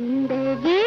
जिंदगी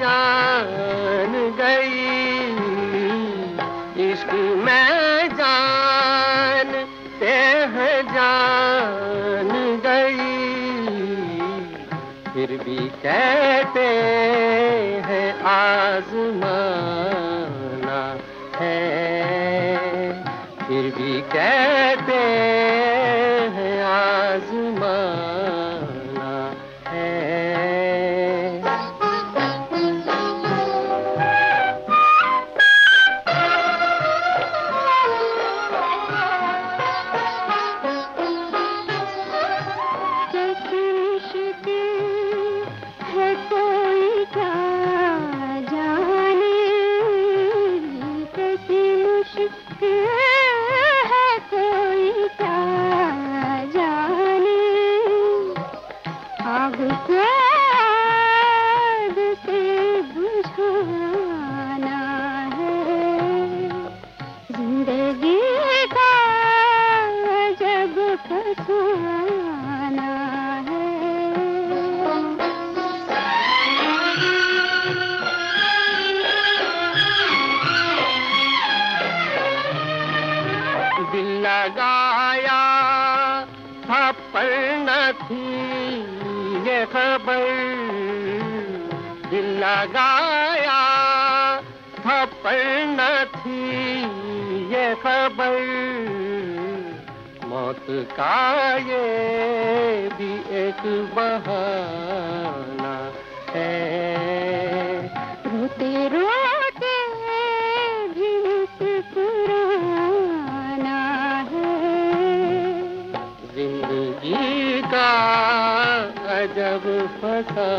जान गई। इश्क में जान ते जान गई। फिर भी कहते हैं आजमाना है। फिर भी कहते हैं आजमाना बुझाना है। ज़िंदगी का जब फसाना है। दिल लगाया था पर न थी। ये खबर दिल लगाया था पर न थी ये खबर। मौत का ये भी एक बहाना है। रोते रोते भी मुस्कुराना है। ज़िंदगी का जब फसा